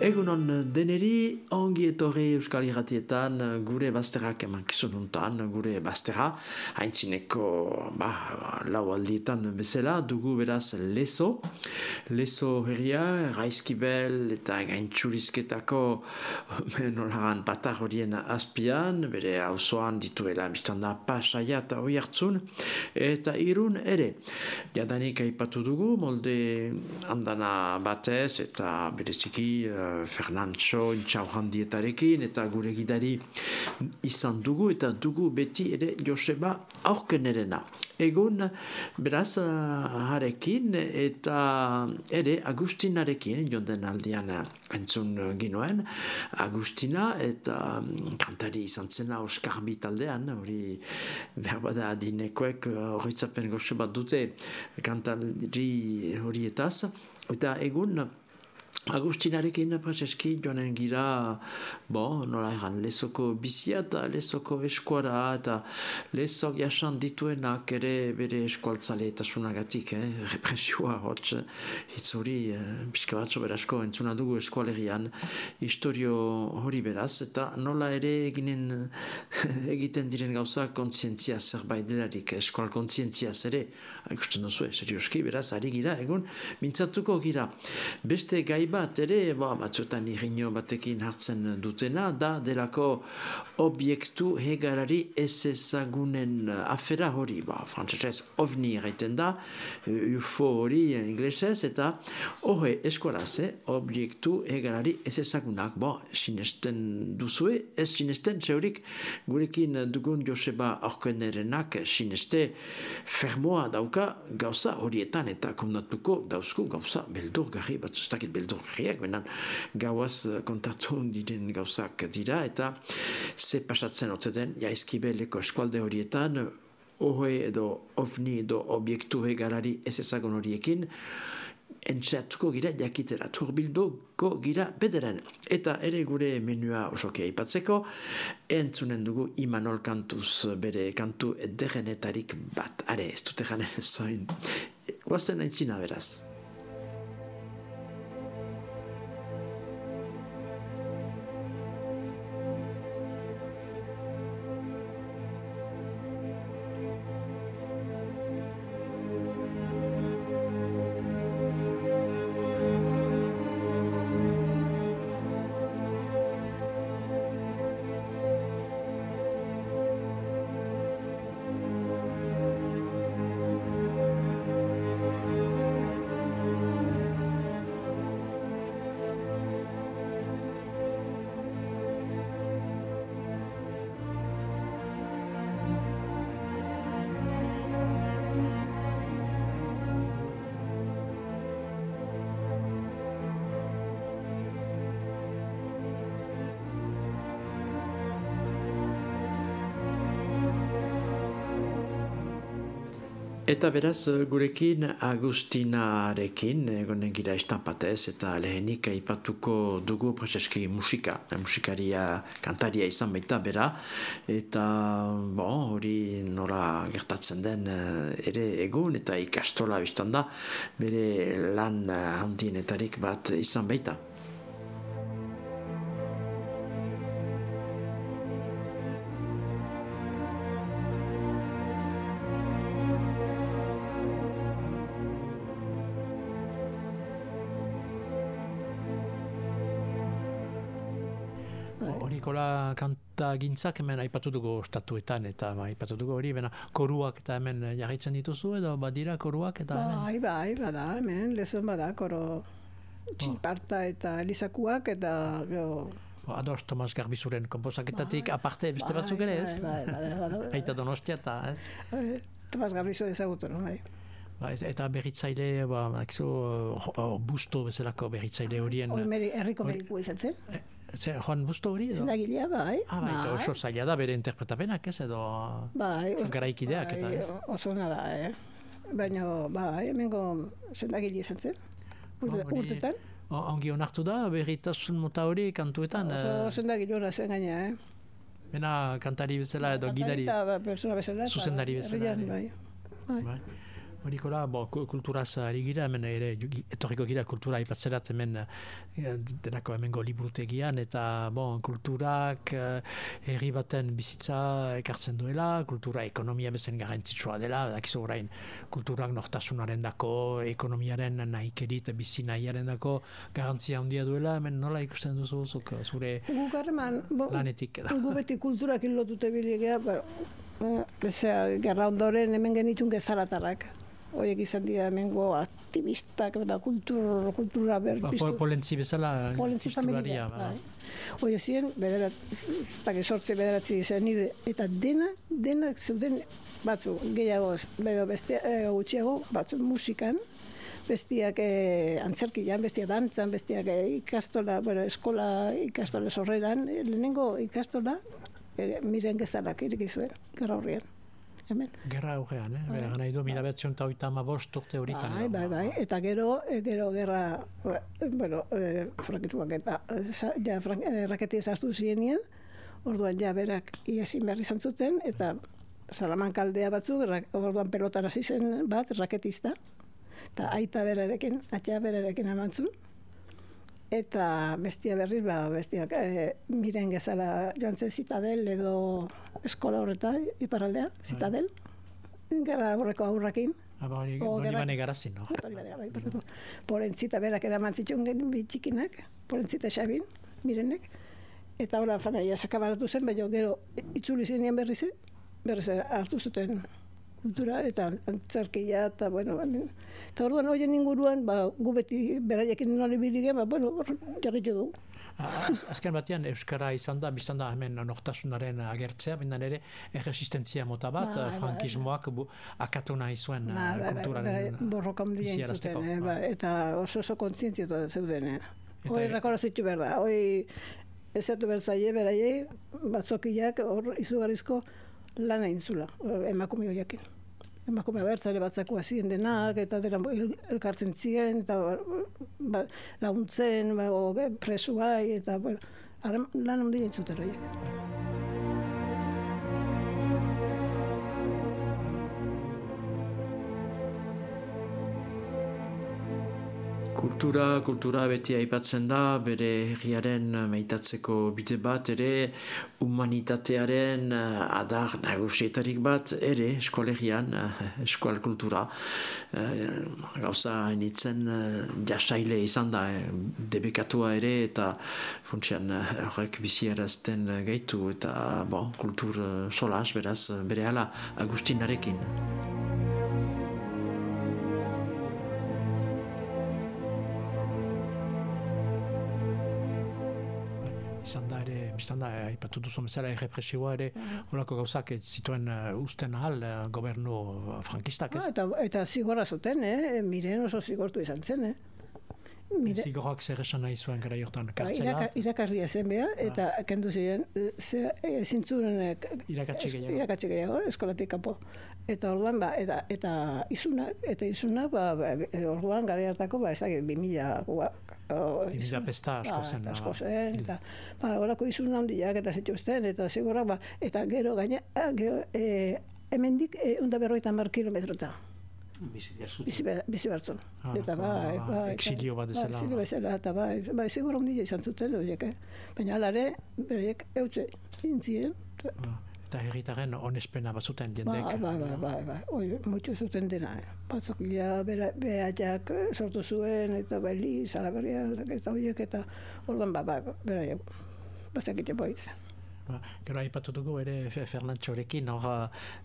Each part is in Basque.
Egunon deneri, ongi etorri Euskal Iratietan gure bazterrak eman kizununtan, gure bazterra, haintzineko ba, lau aldietan bezala, dugu beraz leso, leso herria, raizkibel eta gaintxurizketako nolagan patar horien azpian, bere hauzoan dituela biztanda pasaia eta hoi hartzun, eta irun ere, jadanik aipatu dugu, molde andana batez eta bereziki uh, Fernantxo intxauhandietarekin eta gure gidari izan dugu eta dugu beti ere Joseba aurkenerena. Egun beraz harekin eta ere Agustinarekin jonden aldian entzun ginoen Agustina eta kantari izan zena Oskarbi taldean hori berbada adinekoek horretzapen goxe bat dute kantari horietaz eta egun Agustinarekin prezeski joanen gira, bo, nola egan, lezoko bizia eta lezoko eskuara eta lezok jasan dituenak ere bere eskualtzale eta sunagatik, eh? represioa hotz, hitz hori, eh, pixka batzo berasko entzuna dugu eskualerian, historio hori beraz, eta nola ere eginen egiten diren gauza kontzientzia zerbait delarik, eskual kontzientzia zere, ikusten duzu, serioski, beraz, ari gira, egun, mintzatuko gira, beste gai bat ere, ba, batzutan irriño batekin hartzen dutena, da delako obiektu hegarari ez ezagunen afera hori, ba, frantzesez ovni egiten da, UFO hori inglesez, eta hohe eskolaz, eh, obiektu hegarari ez ezagunak, ba, sinesten duzue, ez sinesten, zeurik, gurekin dugun Joseba Orkenerenak sineste fermoa dauka gauza horietan, eta kondatuko dauzku gauza beldur garri, batzustakit beldur etorriak, benen gauaz eh, kontatu diren gauzak dira, eta ze pasatzen otzeten, jaizkibeleko eskualde horietan, ohe edo ovni edo obiektu hegarari ez ezagun horiekin, entxatuko gira jakitera, turbilduko gira bederen. Eta ere gure menua osokia ipatzeko, entzunen dugu Imanol kantuz bere kantu ederenetarik bat. Are, ez dute janen zoin. Guazen aintzina beraz. Eta beraz gurekin Agustinarekin egonen gira estampatez eta lehenik aipatuko dugu prezeski musika, musikaria kantaria izan baita bera eta bon, hori nora gertatzen den ere egun eta ikastola biztan da bere lan handienetarik bat izan baita. Gintzak hemen aipatu dugu estatuetan eta ba, aipatu dugu hori, bena koruak eta hemen jarritzen dituzu edo badira koruak eta hemen? Bai, bai, bada, hemen, lezon bada, koro, txinparta eta elizakuak, eta gero... Ados Tomas Garbizuren komposaketatik aparte beste batzuk ere ez? Bai, bai, bai, bai, bai. Aita donostia eta ez? Eh, Tomas Garbizu ezagutu, no, bai. Ba, et- eta berritzaile, ba, akizu, uh, busto bezalako berritzaile horien... Herriko medikua izan zen. Zer, Juan Busto hori edo? Zendagilea, bai. Ah, bai, eta oso zaila da bere interpretapenak ez edo... Bai, oso garaikideak eta ez? Oso ona da, eh? Baina, bai, hemengo zendagile izan zen. Urte, Hori- urtetan. Ongi onartu da, berritasun mota hori kantuetan, Oso eh, zendagile ona zen gaina, eh? bena kantari bezala edo gidari. Eta ba, persona bezala. Zuzendari bezala herrian. Bai. bai. Bai. Horikola, bo, ku- kulturaz ari gira, hemen ere, etorriko gira kultura ipatzerat hemen eh, denako hemengo liburutegian, eta bon, kulturak eh, herri baten bizitza ekartzen duela, kultura ekonomia bezen garrantzitsua dela, dakizu orain kulturak nortasunaren dako, ekonomiaren nahikeri eta bizi nahiaren dako garrantzia handia duela, hemen nola ikusten duzu zuk eh, zure Guk harreman, bo, lanetik gu beti kulturak lotute biligea, ba, Bezea, gerra ondoren hemen genitun gezaratarrak. Hoiek izan dira hemengo aktivistak eta kultur, kultura Ba, berpiztu. pol, polentzi bezala Polentzi familia, ba. bai. Oie ziren, bederat, eta sortzi bederatzi izan nire, eta dena, denak zeuden batzu gehiago, edo beste e, gutxiago, batzu musikan, bestiak e, antzerkian, bestiak dantzan, bestiak e, ikastola, bueno, eskola ikastola sorreran, lehenengo ikastola, e, miren gezalak iriki zuen, gara horrian, hemen. Gerra aurrean, eh? Bai. nahi du, mila behatzion eta oita amabost urte horitan. Bai, bai, bai. Eta gero, e, gero gerra, ba, bueno, e, frankituak eta ja, frank, e, raketia sartu zienien, orduan ja berak iesin behar izan zuten, eta Salamanca aldea batzuk, orduan pelotan hasi zen bat, raketista, eta aita berarekin, atea berarekin amantzun, eta bestia berriz, ba, bestiak e, miren gezala joan zen zitadel edo eskola horretan, iparaldea, zitadel, gara horreko aurrakin, Ah, ba, hori, O, hori bane garazin, no? Hori bera, bai, barkatu. Porentzita berak eraman zituen gen bitxikinak, porentzita xabin, mirenek, eta hola familia sakabaratu zen, baina gero itzuli zinean berriz, berriz hartu zuten kultura eta antzerkia eta bueno, ba, eta orduan hoien inguruan, ba, gu beti beraiekin nola ibilige, ba, bueno, jarritu dugu. A- az- Azken batean Euskara izan da, biztan da hemen nortasunaren agertzea, bindan ere erresistentzia mota bat, Bai, bai. frankismoak bu, akatu nahi zuen Ba, ba, ba, kulturaren ba, biziarazteko. zuten, eh, ba, eta oso oso kontzientzia zeuden. Eh. Hoi rekonozitu behar da, hoi ezatu behar zaie, beraiei, batzokiak hor izugarrizko lan egin zula, emakume horiekin. Emakume bertzale batzako hasien denak, eta dena el- elkartzen ziren, eta ba, launtzen, ba, o, ge- presu bai, eta bueno, lan handia egin zuten horiek. Kultura, kultura beti aipatzen da, bere herriaren meitatzeko bide bat ere, humanitatearen eh, adar nagusietarik bat ere eskolegian, eh, eskual kultura. Eh, Gauza hainitzen eh, jasaile izan da, eh, debekatua ere eta funtsean eh, horrek biziarazten eh, gaitu eta bon, kultur solas beraz bere hala Agustinarekin. Biztan da, eh, aipatu duzu bezala errepresioa ere, Bai. holako gauzak zituen uh, usten ahal uh, gobernu frankistak ez? Ah, eta, eta zigorra zuten, eh? miren oso zigortu izan zen, eh? Mire, Zigorrak zer esan nahi zuen gara jortan, Ba, kartzela, iraka, irakasria zen beha, eta kendu ziren, e, ze, e, zintzuren Irakatsi gehiago. gehiago, eskolatik kanpo. Eta orduan, ba, eta, eta izunak, eta izunak, ba, ba, e, orduan gara hartako, ba, bi mila, ba, o, 2000 izun- pesta asko ba, zen, asko ba, zen, eta, ba, horako izun handiak eta zituzten, eta zigorrak, ba, eta gero gaina, ah, gero, e, hemendik, e, unda berroita mar kilometrota. Bizi, be- bizi bertzun. Ah, eta ba, bai, ba, bai. exilio bat bezala, Ba, exilio ba. bezala, eta bai, bai, zigur handia izan zuten horiek, eh? Baina alare, beraiek eutze intzien. Ba, eta herritaren onespena bazuten Ba, jendek. ba, ba, ba, ba, oi, mutu zuten dena, eh? Batzuk ja, behaiak eh, sortu zuen, eta beli, zalaberria, eta horiek, eta orduan, ba, ba, beraiek, bazakite boitzen. Ba, gero aipatu dugu ere Fe- Fernantxorekin, hor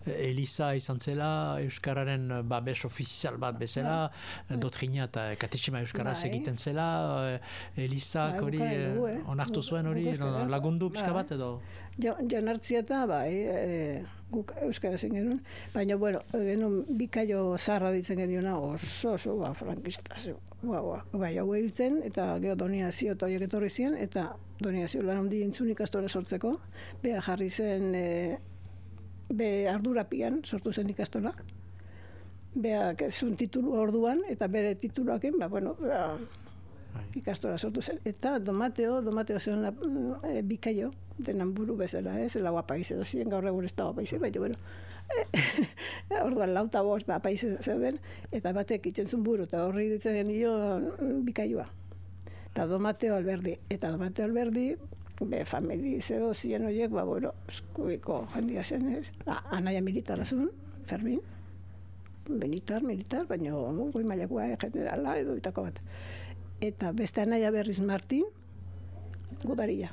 eh, Elisa izan zela, Euskararen eh, babes ofizial bat bezala, bai. dotrina eta katexima Euskaraz Bai. egiten zela, eh, Elisa Bai, hori eh, eh. onartu zuen hori, lagundu pixka bai. bat edo? Jo, Jon Artzieta, bai, e, guk euskara zen genuen, baina, bueno, genuen bikaio zarra ditzen geniona oso, oso, ba, frankista, ze, ba, ba, bai, hau hiltzen, eta gero donazio eta horiek etorri ziren, eta donazio lan handi intzun ikastola sortzeko, beha jarri zen, e, be ardurapian sortu zen ikastola, beak zuen titulu orduan, eta bere tituluaken, ba, bueno, ba, ikastola sortu zen. Eta domateo, domateo zen e, bikaio, denan buru bezala, ez, lau apaiz edo ziren, gaur egun ez da apaiz, baina, bueno, e, orduan lauta bost apaiz zeuden, eta batek itzen zuen buru, eta horri ditzen genio mm, bikaioa. Eta domateo alberdi, eta domateo alberdi, be, famili zedo ziren horiek, ba, bueno, eskubiko jendia zen, ez, anaia militara zuen, Fermin, militar, militar, baina goi mailakoa eh, generala edo bitako bat. Eta beste anaia berriz Martin, gudaria.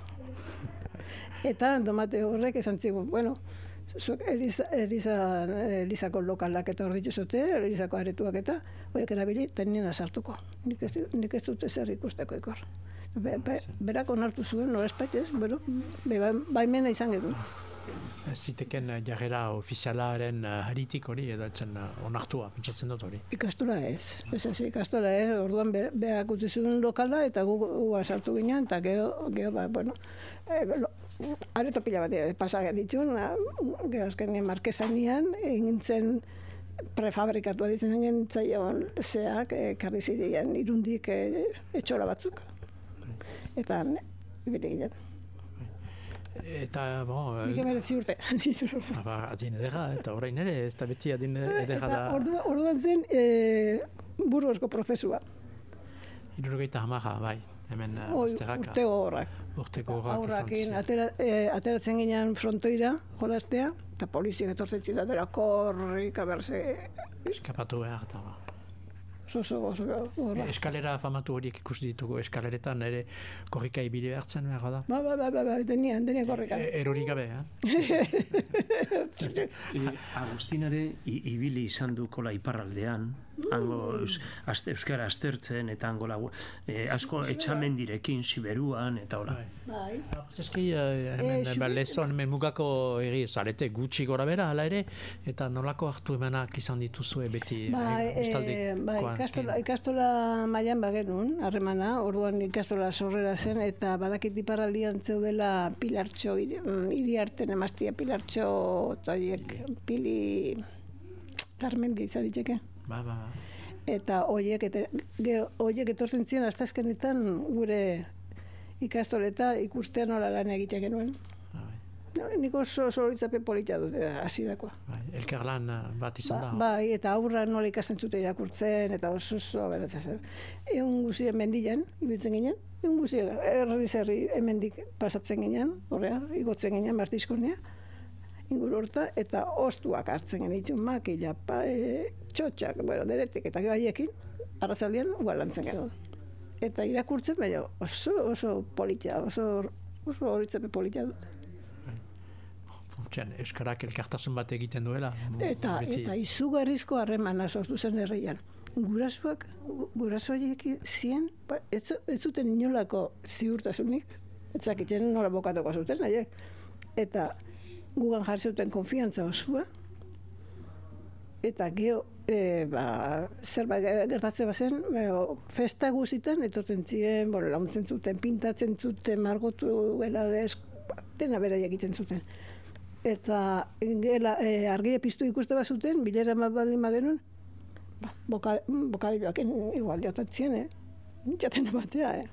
Eta domate horrek esan zigun, bueno, zuek Eliza, Eliza, Elizako lokalak eta hor dituzute, Elizako aretuak eta, horiek erabili, eta nien sartuko. Nik ez, nik ez dute zer ikusteko ikor. Be, be, berak onartu zuen, norespait ez, bueno, be, ba- baimena izan genuen. Ziteken eh, jarrera ofizialaren eh, haritik hori, edo etzen eh, onartua, pentsatzen dut hori. Ikastola ez, ez ez ikastola ez, orduan be, beak utzi zuen lokala eta gu sartu ginen, eta gero, gero ba, bueno, e, lo, areto pila bat pasa genitxun, gero azkenean marquesanian, egin zen prefabrikatua ditzen gentzaion zeak, e, karri ziren irundik e, etxola batzuk. Eta ibili ginen. Eta, bon, Nik eh, emeretzi urte. ba, adin edera, eta orain ere, ez da beti adin edera eta da, orduan, orduan zen e, buru asko prozesua. irurogeita hamaja, bai, hemen uh, Oi, bazterraka, urte gogorrak. horrak izan Aurrakin, atera, e, ateratzen ginen frontoira, jolastea, eta poliziak etortzen zidatera korrik, aberse, Eskapatu behar, eta ba. Oso, oso, oso, gogorra. Eskalera famatu horiek ikusi ditugu, eskaleretan ere korrika ibili behartzen behar da. Ba, ba, ba, ba, ba, denian, denian korrika. E, erorik gabe, eh? E, Agustinare i- ibili izan du kola iparraldean, hango eus, aste, euskara aztertzen eta hango lagu, e, asko etxamendirekin Siberuan eta hola. Bai. Eski, eh, hemen, Eh, ba, lezon, hemen mugako egi, zarete gutxi gora bera, hala ere, eta nolako hartu emanak izan dituzue beti Bai, eh, e, bai, ikastola, ikastola mailan bagenun, harremana, orduan ikastola sorrera zen, eta badakit iparraldian zeudela pilartxo, hiri, mm, arten emaztia pilartxo, eta horiek pili Carmendi izan diteke. Ba, ba, ba. Eta horiek, eta ge, horiek etortzen ziren, aztazkenetan gure ikastoleta ikustean nola lan egiten genuen. Ba, bai. No, nik oso oso horitzape polita dute hasierakoa. Bai, elkarlan eh, bat izan Ba, da. bai, eta aurra nola ikasten zute irakurtzen, eta oso oso beratza zer. Egun guzien mendian, ibiltzen ginen, egun guzien, herri zerri hemendik pasatzen ginen, horrea, igotzen ginen, martizkonea, inguru horta, eta ostuak hartzen genitxun, makila, pa, e, txotxak, bueno, deretik, eta gaiekin, arrazaldian, gualantzen genuen. Eta irakurtzen, baina oso, oso politia, oso, oso horitzape politia dut. Funtsean, Euskarak elkartasun bat egiten duela. Eta, beti. eta izugarrizko harremana sortu zen herrian. Gurasoak, gu- gurasoiek zien, ba, ez, ez zuten inolako ziurtasunik, ez zakiten nola bokatuko zuten, haiek. Eta gugan jarri zuten konfiantza osua, eta geho, e, ba, zerbait gertatzen bazen, e, o, festa guzitan, etortzen ziren, bueno, launtzen zuten, pintatzen zuten, margotu, gela, ez, dena bera egiten zuten. Eta gela, e, argia piztu ikuste bat zuten, bilera bat baldin bagenuen, ba, boka, bokadiloak igual jotatzen, eh? Jaten batea, eh?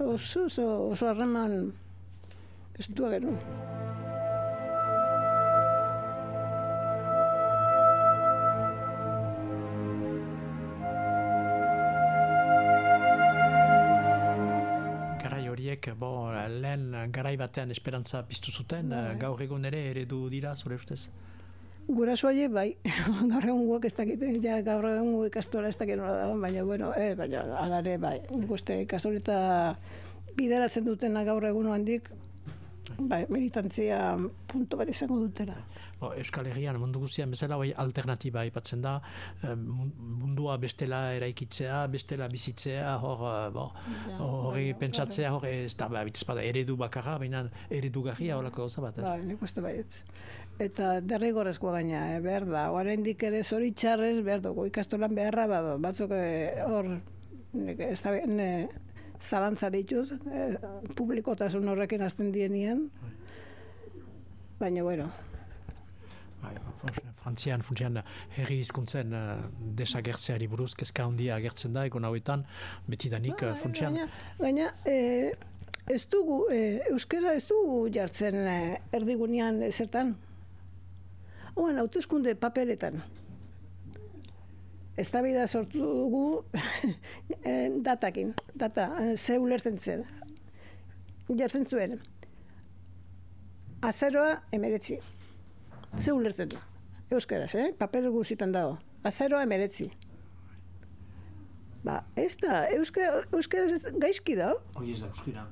Oso, oso, oso harreman estua genuen. Horiek, bo, lehen garai batean esperantza piztu zuten, eh, gaur egun ere eredu dira, zure ustez? Gurasoaie bai, gaur egun guak ez dakite, ja gaur egun gu ikastola ez dakit nola dagoen, baina bueno, eh, baina ala ere bai, nik uste ikastoleta bideratzen dutena gaur egun handik bai, militantzia punto bat izango dutela. Bo, Euskal Herrian mundu guztian bezala hori alternatiba aipatzen da eh, mun- mundua bestela eraikitzea, bestela bizitzea, hor eh, bo, hori bai, pentsatzea, hor ez da, ba, bitez bada, eredu bakarra, baina eredugarria horako gauza bat, ez? Bai, nik uste baietz. Eta derrigorrezkoa gaina, eh, behar da. Oraindik ere zoritxarrez, behar dugu ikastolan beharra bado. Batzuk eh, hor, nik ez da, ne, zalantza ditut, eh, publikotasun horrekin hasten dienien. Baina, bueno, Bai, Frantzian funtsian herri hizkuntzen uh, desagertzeari buruz kezka handia agertzen da egon hauetan betidanik uh, funtsian Gaina, gaina eh, ez dugu, eh, euskera ez dugu jartzen eh, erdigunean zertan. Oan, hautezkunde paperetan. Ez da sortu dugu eh, datakin, data, eh, ze ulertzen zen. Jartzen zuen. Azeroa emeretzi. Ze ulertzen du. Euskaraz, eh? Paper guzitan dago. Azeroa emeretzi. Ba, ez da, euskara, euskaraz gaizki da. Hoi ez da euskira.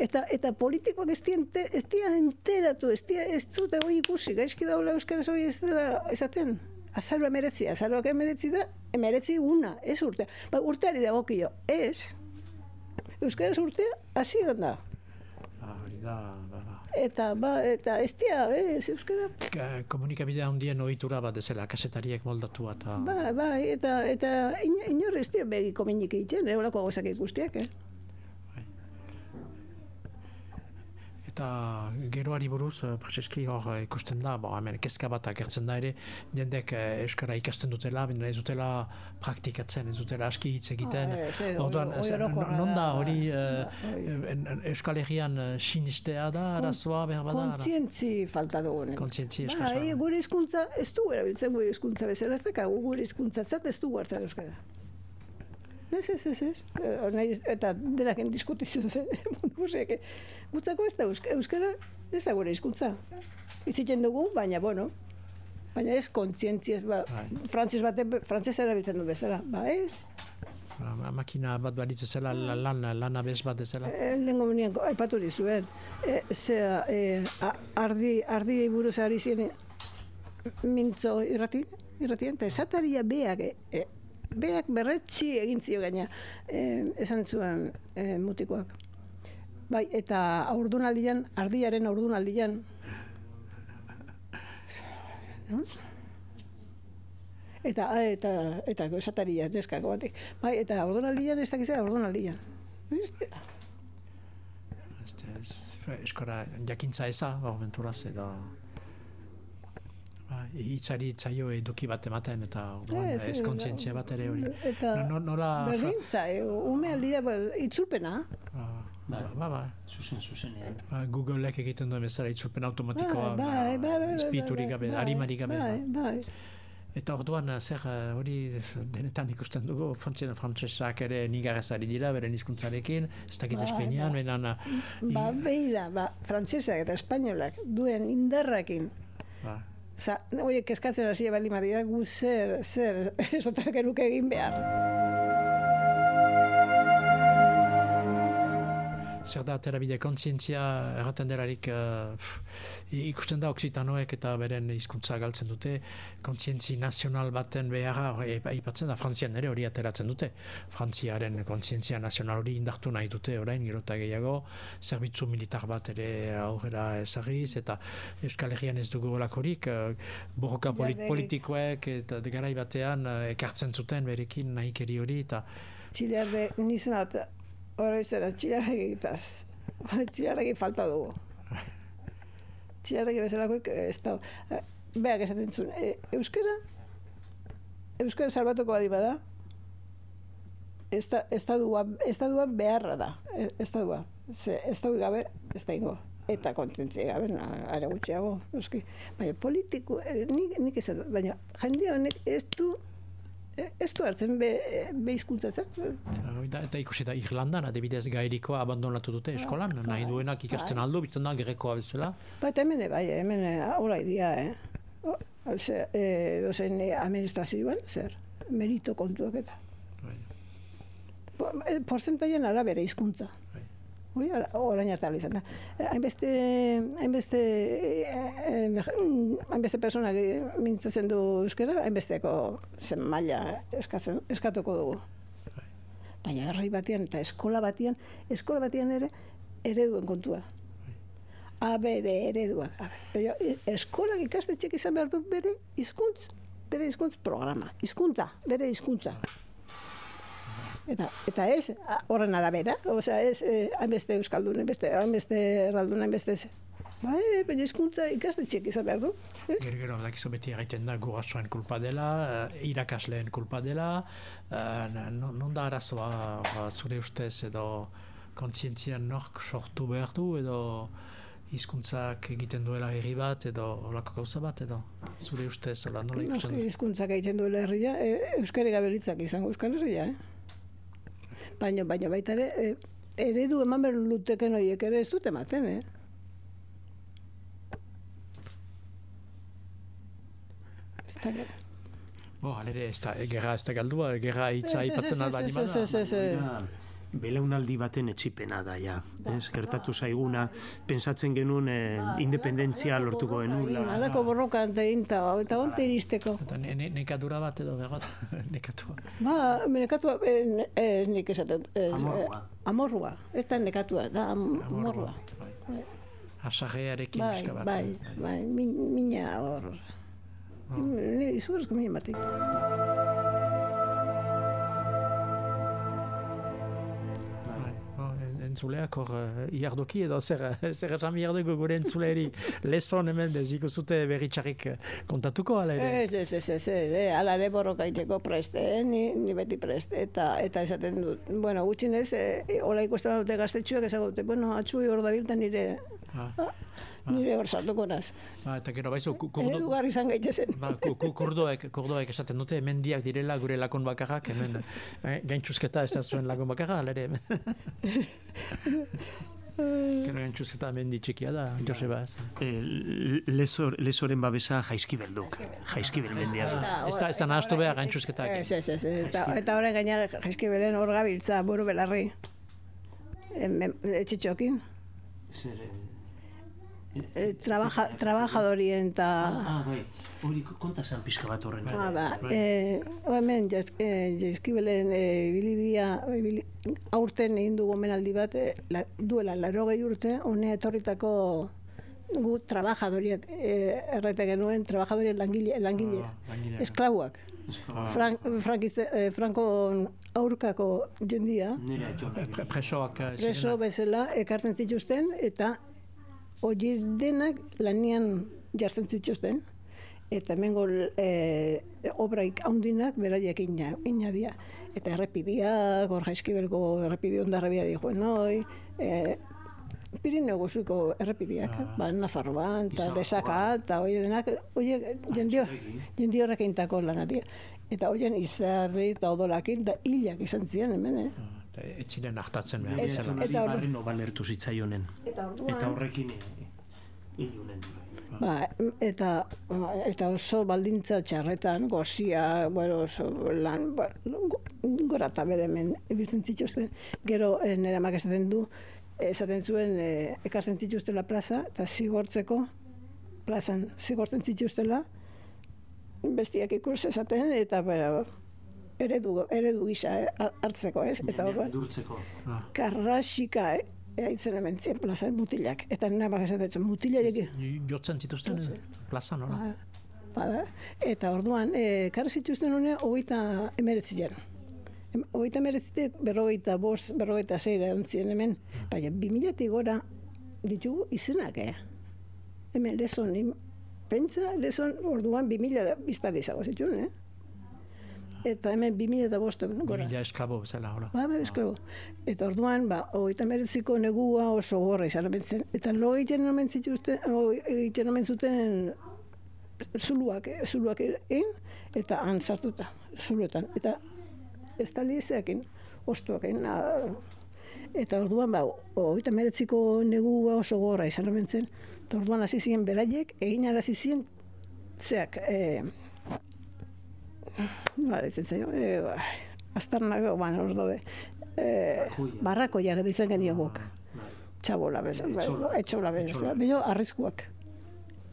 Eta, eta politikoak ez dira enteratu, ez dira, ez dute hori ikusi, gaizki daula euskaraz hori ez dela esaten. Azaro emeretzi, azaroak emeretzi da, emeretzi una, ez urte. Ba, urteari dagokio, ez. Euskaraz urtea, hasi da. Ba, hori da, ba, ba. Eta, ba, eta ez dira, ez, euskara, Ka- komunikabidea handien ohitura bat ezela, kasetariek moldatu eta ba, ba, eta, eta in, inor ez dira begiko minik egiten, eh, gauzak ikustiak, eh. Eta geroari buruz, eh, prezeski hor eh, ikusten da, bo, hemen kezka bat agertzen da ere, jendek eh, euskara ikasten dutela, baina ez dutela praktikatzen, ez dutela aski hitz egiten. Ah, Orduan, non da da, hori ba, eh, ba, hori. en- Euskal Herrian eh, sinistea da, arazoa behar bada? Kontzientzi falta dugu. Kontzientzi eskasa. Bai, gure hizkuntza ez du erabiltzen gure hizkuntza bezala, ez dakagu gure hizkuntza zat ez du hartzen euskara. Ez, ez, ez, ez. Eh, Eta denaken diskutizio zen, munduziek. Gutzako ez da eusk- euskara, ez da gure hizkuntza. Izitzen dugu, baina, bueno, baina ez kontzientzi ez, ba, Bai. frantzes bate, frantzes erabiltzen du bezala. Ba, ez, Ba, ma- makina bat balitz zela, la- lan, lana bez bat ezela. Eh, lehengo binean aipatu dizuen. E, zera, e, a- ardi, ardi buruz ari ziren mintzo irrati, irratien, eta esataria beak, e, e, beak berretxi egin zio gaina, e, esan zuen e, mutikoak. Bai, eta aurdunaldian, ardiaren aurdunaldian, no? Eta, a, eta, eta esataria, neskako batek. Bai, eta aurdunaldian, ez dakizea aurdunaldian. Este, ez, eskora jakintza eza, ba, benturaz, edo hitzari zaio eduki bat ematen eta orduan, Ez, ez ez, kontzientzia bat ere hori. Eta No- no- nola berdintza, e, ume aldia, ba, itzulpena. Ba, Bai. ba, ba, Zuzen, zuzenean. ba, Googleek egiten duen bezala itzulpen automatikoa, bai, bai, bai, bai, izpiturik gabe, bai, harimarik gabe. Ba. bai. Eta orduan, zer eh, hori denetan ikusten dugu, frantzien frantsesak ere nigarez ari dira, beren hizkuntzarekin, ez dakit Bai, Espainian, bai. benan, Ba, beira, ba, frantzesak eta espainolak duen indarrakin. ba, Oie, keskatzen hasi baldin badira, gu zer, zer, esotak eruke egin behar. Zer da terabide kontzientzia erraten delarik eh, pff, ikusten da oksitanoek eta beren hizkuntza galtzen dute. Kontzientzi nazional baten beharra hori aipatzen da Frantzian ere hori ateratzen dute. Frantziaren kontzientzia nazional hori indartu nahi dute orain gero eta gehiago. Zerbitzu militar bat ere aurrera ezarriz eta Euskal Herrian ez dugu holakorik eh, borroka polit politikoek eta garai batean eh, ekartzen zuten berekin nahikeri hori eta Txilarde, nizan bat, oroizera, txilardegi egitaz. Txilardegi falta dugu. Txilardegi bezalakoik eh, ez da. eh, Beak esaten zuen, e, euskara, euskara salbatuko badi bada, esta- estadua, estaduan beharra da, e- estadua. Ze, estadu gabe, ez da ingo. Eta kontentzia gabe, are gutxiago, noski. Baina politiko, nik, nik ez baina jende honek ez du, ez du hartzen be, eh, be hizkuntzatzat. Hori da, eta ikusi da Irlandan, adibidez gairikoa abandonatu dute eskolan, nahi duenak ikasten bai. aldo, bitzen da grekoa bezala. Ba, eta hemen, bai, hemen hola idia, eh? O, Ze, e, dozen eh, administrazioan, zer, merito kontuak eta. Bai. Po- eh, Porcentaien arabera hizkuntza. Hori orain arte izan da. Eh, Hainbeste, hainbeste, eh, eh, hainbeste personak mintzatzen du euskara, hainbesteko zen maila eskatzen, eskatuko dugu. Baina herri batean eta eskola batean, eskola batean ere ereduen kontua. A, B, D, ereduak. A, B. Baina, Eskolak ikastetxek izan behar du bere hizkuntz, bere hizkuntz programa. Hizkuntza, bere hizkuntza. Eta, eta ez, horren arabera, osea, ez, eh, hainbeste euskaldun, hainbeste, hainbeste erraldun, hainbeste. Bai, baina hizkuntza ikastetxek izan behar du. Ez? Gero, gero, dakizu beti egiten da gurasoen kulpa dela, eh, irakasleen kulpa dela, eh, non da arazoa ba, zure ustez edo kontzientzian nork sortu behar du edo hizkuntzak egiten duela herri bat edo olako gauza bat edo zure ustez hola nola ikusten hizkuntzak egiten duela herria, e, euskari gabelitzak izango euskal herria, eh? Baina, baina baita ere, e, eredu eman behar luteken horiek ere ez dute ematen, eh? Ez da, Bo, halere, ez da, gerra ez da galdua, gerra hitza aipatzen albani bada. Belaunaldi baten etxipena da, ja. Ez, gertatu zaiguna, pensatzen genuen eh, independentzia lortuko genula. Halako borroka ante inta, eta onte iristeko. Eta ne, ne, nekadura bat edo behar bat, nekatua. Ba, nekatua, eh, ez nik esaten. Amorrua. eh, Amorrua, ez da nekatua, da am- amorrua. Bai. Asarrearekin Bai, pixka bat. bai, bai, min, mina hor. Ni izugarrizko mina batik. Entzuleak hor uh, iardoki edo zer, zer esan iardeko gure entzuleeri lezon hemen ez ikusute berritxarrik eh, kontatuko ala ere. Ez, ez, ez, ez, ez, eh, ala ere borroka iteko preste, eh, ni, ni beti preste, eta, eta esaten dut, bueno, gutxinez, eh, hola ikusten dute gaztetxuak esagote, bueno, atxui hor dabilta nire, Ah, nire hor sartuko naz. ba, eta gero baizu, ku- kurdo, Eredugarri izan gaitezen. ba, ku- ku- kurdoek, kurdoek esaten dute, hemen diak direla gure lakon bakarrak, hemen eh, gaintxuzketa ez da zuen lakon bakarra, ala ere. Gero gaintxuzketa hemen ditxikia da, Joseba. Eh, lezor, lezoren babesa jaizkibelduk. Jaizkibel mendia da. Ez da, ez da nahastu behar gaintxuzketak. Ez, ez, ez, eta, eta horren gaina jaizki beren hor gabiltza buru belarri. Etxitxokin. Zer, eh, Eh, trabaja, trabajadorien eta... Ah, bai. Hori konta zan pixka bat horren. Ah, ba, eh, hemen eh, jaizkibelen eh, ibili dira, ibili, aurten egin du gomenaldi bat, eh, la, duela larogei urte, honea etorritako gu trabajadoriak eh, errete genuen, trabajadorien langile, langile, Ah, langile. esklabuak. Frank, frankize, eh, Franko aurkako jendia, Nire Pre- pre- Presoak eh, preso bezala ekartzen zituzten eta hori denak lanian jartzen zituzten eta hemengo e, obraik handinak beraiek ina, inadia. Eta errepidiak, hor jaizkibelko errepidi ondarrabia di joen noi, e, Pirineo guzuko errepidiak, ba, Nafarroan, eta Besaka, eta hori denak, hori jendio, jendio horrek eintako lanatia. Eta horien izarri eta odolakin, eta hilak izan ziren hemen, eh? Ez ziren hartatzen behar Eta- bezala. eta Eta barren obalertu zitzaionen. Eta orduan, Eta horrekin eh, ilunen. Ba, eta, eta oso baldintza txarretan, gozia, bueno, oso lan, ba, go- gora eta bere hemen ibiltzen zituzten. Gero, eh, nire amak esaten du, esaten zuen, eh, ekartzen zituztela plaza, eta zigortzeko, plazan zigortzen zituztela, bestiak ikus esaten, eta bera, eredu, eredu gisa eh, har- hartzeko, ez? Eta orduan, Durtzeko. karrasika, eh, aitzen hemen zien plazan mutilak. Eta nire amak esaten zuen, mutilak Jotzen zituzten eh, plazan, nola? Ba, eta orduan, e, karri zituzten hone, hogeita emeretzian. Em- Hogeita emeretzitek berrogeita bost, berrogeita zeira ontzien hemen. Baina, bi milatik gora ditugu izenak, eh? Hemen lezon, pentsa, lezon orduan bi mila biztale izango zituen, eh? Eta hemen bi mila eta bost gora. Mila esklabo bezala, hola. Ba, eskero. Eta orduan, ba, hogeita meretziko negua oso gorra izan zen. Eta lo egiten omen zituzten, egiten omen zuten zuluak, eh, zuluak egin, eta han sartuta, zuluetan. Eta ez da liezeakin, ostuak egin. Eta orduan, ba, hogeita meretziko negua oso gorra izan omen zen. Eta orduan hasi ziren beraiek, egin arazi ziren, zeak, eh, Ba, ditzen zaio, e, ba, astarnak, bueno, hor daude. E, Barrakoiak. ditzen genio guk. Bai. txabola bezala, Etxola. etxola bezala, bello arriskuak.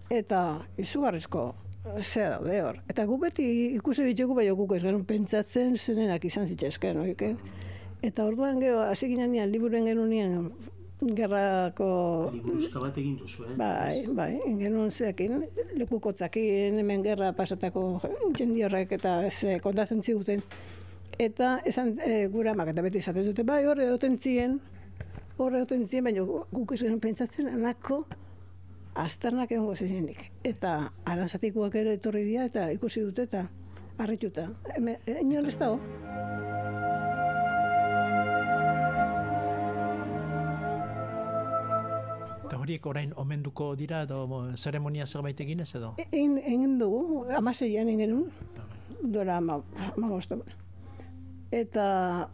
Eta izugarrizko zea daude hor. Eta gu beti ikusi ditugu, bai guk ez genuen pentsatzen zenenak izan zitezken, oike? Eta orduan gero, hasi ginen nian, liburuen genuen gerrako Liburuska bat egin duzu, eh? Bai, bai, genuen zeakin, lekukotzakin, hemen gerra pasatako jendi horrek eta ze kontatzen ziguten. Eta esan e, gura amak eta beti izaten dute, bai, horre egoten ziren, horre egoten ziren, baina gu- guk ez genuen pentsatzen alako azternak egongo zirenik. Eta arantzatikoak ere etorri dira eta ikusi dute eta harrituta. Hemen, e, Inon ez dago? Eta horiek orain omenduko dira edo mo, zeremonia zerbait eginez edo? E- Egin, egin dugu, amaseian egin genuen, dola ama, amabosta. Eta,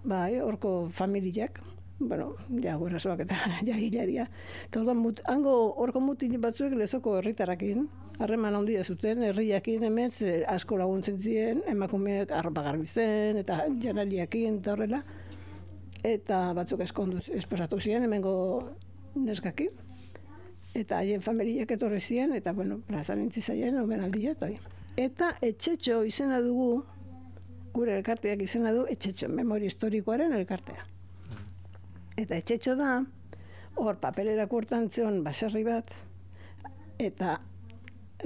bai, horko familiak, bueno, ja, gurasoak eta ja hilaria. Eta orduan, mut, hango horko mutil batzuek lezoko herritarakin, harreman handia zuten, herriakin hemen ze asko laguntzen ziren, emakumeak arropa garbitzen, eta janaliakin eta horrela. Eta batzuk eskonduz, esposatu ziren, hemengo neskakin eta haien familiak etorri ziren, eta, bueno, plazan intzi zaien, omenaldia, eta. Eta etxetxo izena dugu, gure elkarteak izena du, etxetxo, memoria historikoaren elkartea. Eta etxetxo da, hor papelera kurtantzion baserri bat, eta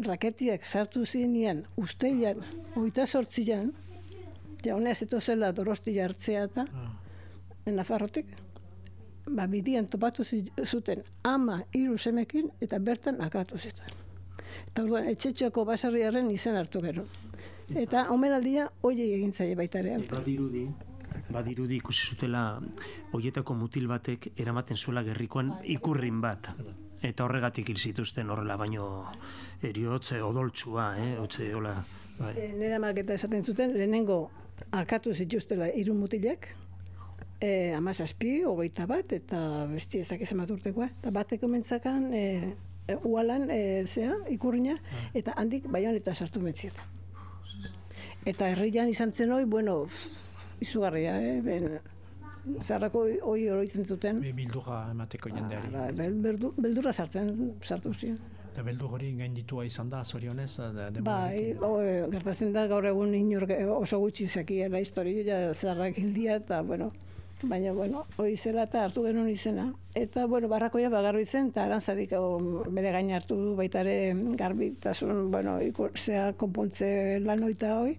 raketiak sartu zinean, usteilan, oita sortzian, jaunea zeto zela dorosti jartzea eta, Nafarrotik, ba, bidian topatu zuten ama hiru semekin eta bertan akatu zituen. Eta orduan, etxetxeako baserriaren izen hartu gero. Eta omenaldia hoiei egin zaie baita ere. Badirudi, badirudi ikusi zutela hoietako mutil batek eramaten zuela gerrikoan ikurrin bat. Eta horregatik hil zituzten horrela baino eriotze odoltsua, eh, hotze hola, bai. E, nire amak eta esaten zuten, lehenengo akatu zituztela hiru mutilek, e, amazazpi, hogeita bat, eta besti ezak esan bat urtekoa. Eta batek omentzakan, e, e, ualan, e, zea, ikurrina, eta handik baion eta sartu metzietan. Eta herrian izan zen hoi, bueno, pff, izugarria, eh? Ben, zarrako hoi oroitzen zuten. Bi bildurra emateko jendeari. Ba, bel- berdu, beldurra sartzen sartu ziren. Eta beldur hori gainditua izan da, zorionez, da, Bai, o, e, gertatzen da gaur egun inork e, oso gutxi zekiela historia, ja zarrak hildia, eta, bueno, baina, bueno, hoi zela eta hartu genuen izena. Eta, bueno, barrakoia bagarbi zen, eta arantzadik bere gain hartu du baita ere garbitasun, bueno, iku, zea konpontze lan oita hoi,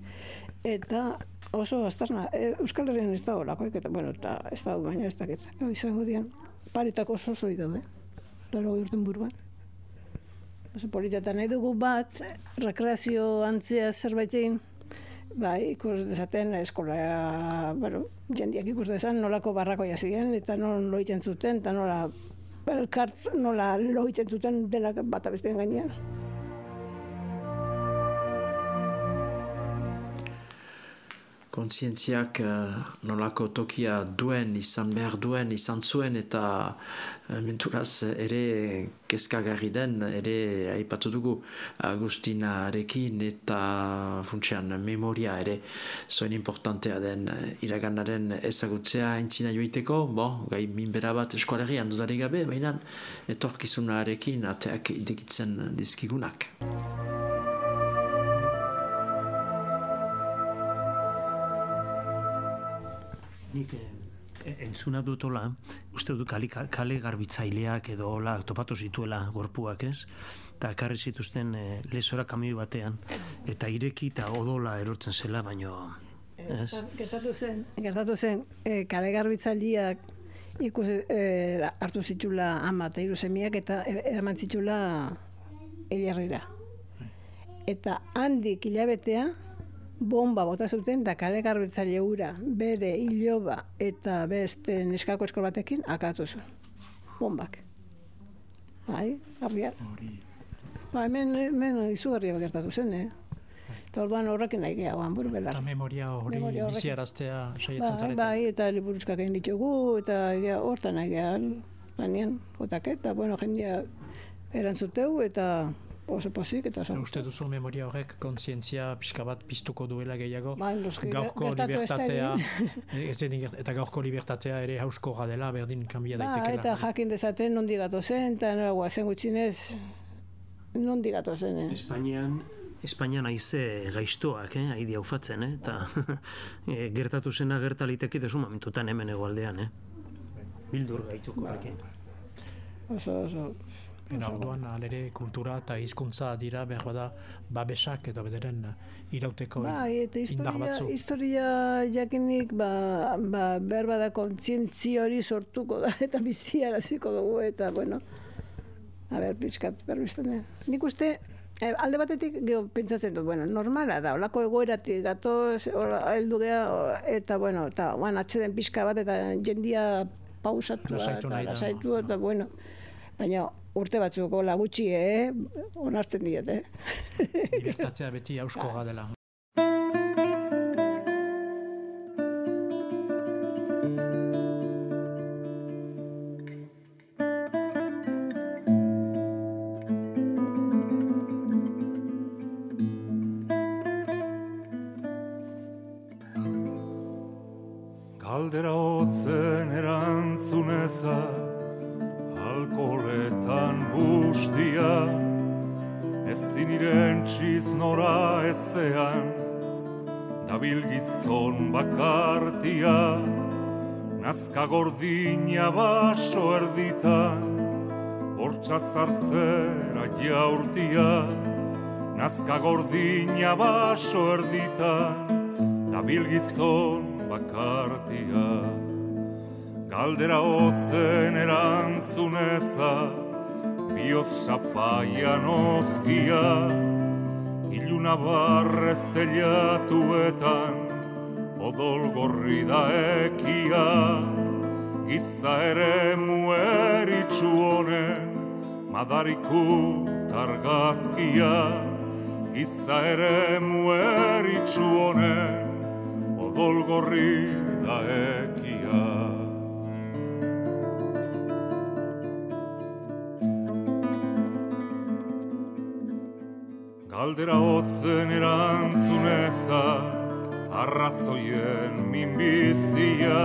eta oso aztarna, e, Euskal Herrian ez da olakoik, eta, bueno, eta ez da baina ez dakit, hoi izango dian, paritako oso oso daude, laro urten buruan. Oso polita eta nahi dugu bat, rekreazio antzia zerbait egin, bai, ikus dezaten eskola, bueno, jendiak ikus dezan nolako barrakoia ziren, eta non loiten zuten, eta nola elkart nola loiten zuten dela bata besteen gainean. Kontzientziak eh, nolako tokia duen, izan behar duen, izan zuen eta uh, menturaz ere kezkagarri den, ere aipatu dugu Agustinarekin eta funtsean memoria ere zoen importantea den eh, iraganaren ezagutzea entzina joiteko, bo, gai minbera bat eskualerrian dudarik gabe, baina etorkizunarekin ateak idekitzen dizkigunak. Nik eh, entzuna dut hola, uste dut kale, kale garbitzaileak edo hola topatu zituela gorpuak, ez? Eta ekarri zituzten e, lezora kamioi batean, eta ireki eta odola erortzen zela, baino... Ez? Gertatu zen, gertatu zen, e, kale garbitzaileak ikus e, hartu zitula ama eta hiru semiak eta e- eraman zitula hilarrira. Eta handik hilabetea bomba bota zuten da kale garbitzaile ura bere iloba eta beste neskako eskola batekin akatu zuen. Bombak. Bai, garria. Ba, hemen, hemen izugarria gertatu zen, eh? Eta orduan horrekin nahi gehiagoan buru belar. Eta memoria hori biziaraztea saietzen zarete. bai, eta liburuzkak egin ditugu, eta egia hortan egia lanean, jotak, eta bueno, jendea erantzuteu, eta oso pozik eta oso. Uste duzu memoria horrek kontzientzia pixka bat piztuko duela gehiago? Ba, noski, gaurko libertatea, eta gaurko libertatea ere hausko dela, berdin kanbia Ba, daitekela. eta jakin dezaten nondi gato zen, eta nola guazen gutxinez, nondi gato zen, eh? Espainian Espainian haize gaiztoak, eh? haidi haufatzen, eh? eta eh, gertatu zena gertaliteki desu momentutan hemen egoaldean, eh? Bildur gaituko harekin. Oso, oso. Eta orduan alere kultura eta hizkuntza dira behar bada babesak eta bederen irauteko Bai, eta historia, historia jakinik, ba, ba, behar bada kontzientzi hori sortuko da, eta biziaraziko dugu, eta, bueno, a ber, pixkat, berbizten den. Nik uste, eh, alde batetik, geho, pentsatzen dut, bueno, normala da, olako egoeratik gatoz, heldu geha, eta, bueno, eta, oan, atxeden pixka bat, eta jendia pausatua, Lasaitu eta lasaitu, eta, bueno, baina urte batzuk hola gutxi, eh? Onartzen diet, eh? Libertatzea beti hausko dela. Galdera hotzen erantzuneza Alkoholetan bustia Ez ziniren txiz nora ezean Dabil gizon bakartia Nazka gordina baso erditan Bortxa zartzera jaurtia Nazka gordina baso erditan Dabil gizon bakartia Galdera hotzen erantzuneza Biot zapaian ozkia Iluna barrez telatuetan Odol gorri da ekia Giza ere mueritxu honen Madariku targazkia Giza ere mueritxu honen Odol gorri da ekia Galdera hotzen erantzuneza Arrazoien minbizia.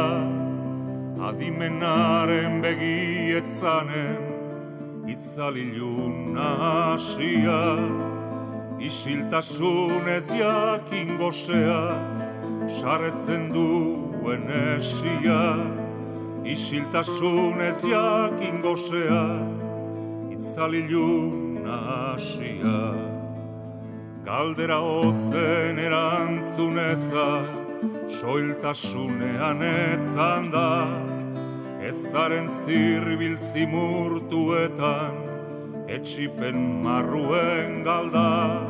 Adimenaren begietzanen Itzalilun nahasia. Isiltasunez jakin gozea Saretzen duen esia Isiltasunez jakin gozea Itzalilun nahasia Galdera hotzen erantzuneza Soiltasunean etzan da. Ezaren zirbil zimurtuetan Etxipen marruen galda.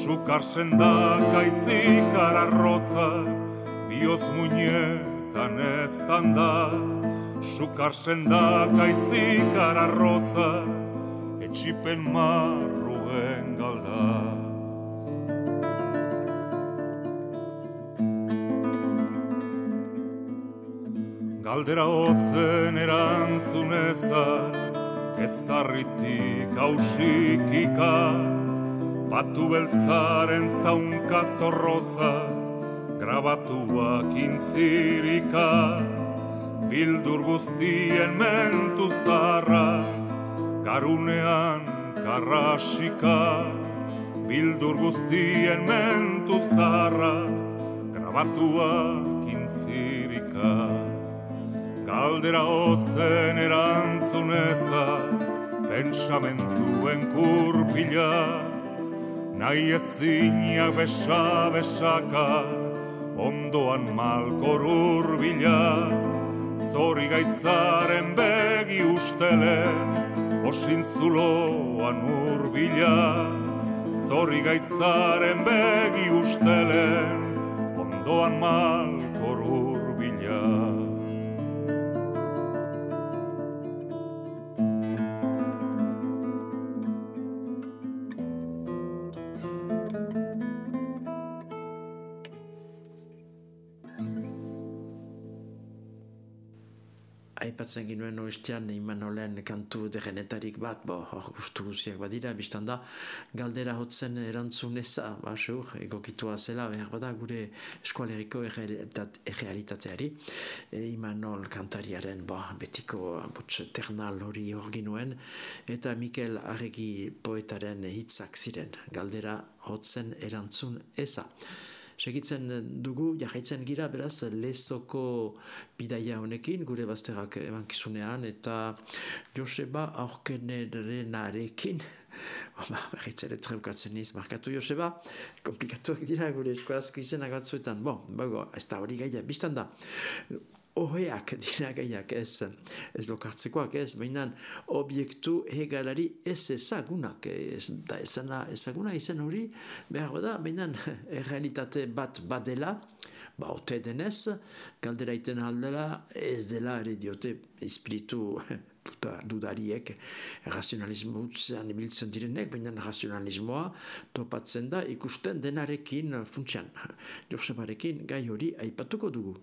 Sukar sendak aitzik ararrotza Bioz muñetan eztan da. Sukar sendak aitzik ararrotza Etxipen marruen Galdera hotzen erantzuneza Ez tarritik hausikika Batu beltzaren zaunka zorroza Grabatuak intzirika. Bildur guztien mentu zarra Garunean karrasika. Bildur guztien mentu zarra Grabatuak intzirika Galdera hotzen erantzuneza Pentsamentuen kurpila Nahi ezinak besa besaka Ondoan malkor urbila Zori gaitzaren begi ustelen Osin zuloan urbila Zori gaitzaren begi ustelen aipatzen ginuen oiztean Imanolen kantu derrenetarik bat, bo, hor gustu guziak badira, biztan da, galdera hotzen erantzun eza, ba, seur, egokitua zela, behar bada, gure eskualeriko errealitateari, e, Imanol kantariaren, bo, betiko, butz, ternal hori hor ginuen, eta Mikel Arregi poetaren hitzak ziren, galdera hotzen erantzun eza segitzen dugu, jarraitzen gira, beraz, lezoko bidaia honekin, gure bazterrak emankizunean, eta Joseba aurkenerenarekin, ba, berritzere treukatzen niz, markatu Joseba, komplikatuak dira gure eskolazko izenak batzuetan, bon, bago, ez da hori gaia, biztan da, oheak dira gaiak ez, ez lokartzekoak ez, baina obiektu hegalari ez ezagunak, ez, da ezana, ezaguna izen hori, behar da, baina errealitate bat badela, ba, ote denez, galdera iten aldela, ez dela ere diote espiritu dudariek razionalismo utzean ibiltzen direnek, baina razionalismoa topatzen da ikusten denarekin funtsian. Josebarekin gai hori aipatuko dugu.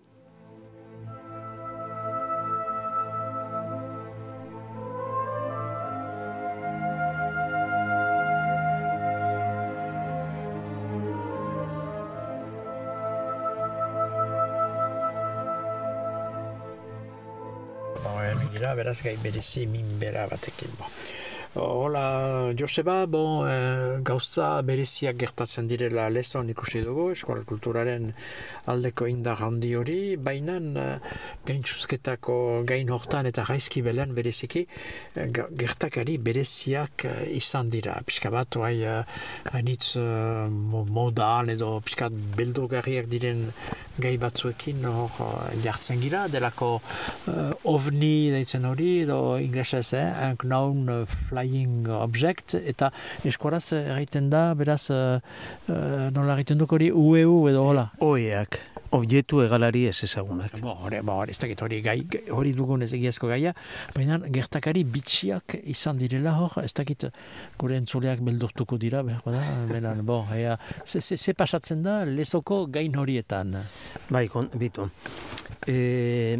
Beraz gai berezi min bera batekin. Bo. Hola, Joseba, bon, e, gauza bereziak gertatzen direla lezon ikusi dugu, eskola kulturaren aldeko indar handi hori, baina e, gain txuzketako gain hortan eta gaizki belen bereziki, e, gertakari bereziak izan dira. Piska bat, hainitz modan edo piskat beldurgarriak diren gai batzuekin hor jartzen gira, delako uh, ovni daitzen hori, edo inglesez, eh, unknown flying object, eta eskoraz egiten da, beraz, uh, nola egiten duk hori, ueu edo hola? Oeak, objektu egalari ez ezagunak. Bo, hori, bo, ez dakit hori gai, hori dugun ez egiazko gaia, baina gertakari bitxiak izan direla hor, ez dakit gure entzuleak beldurtuko dira, behar bada, baina, bo, ea, ze, ze, ze pasatzen da lezoko gain horietan? Bai, kon, bitu. E,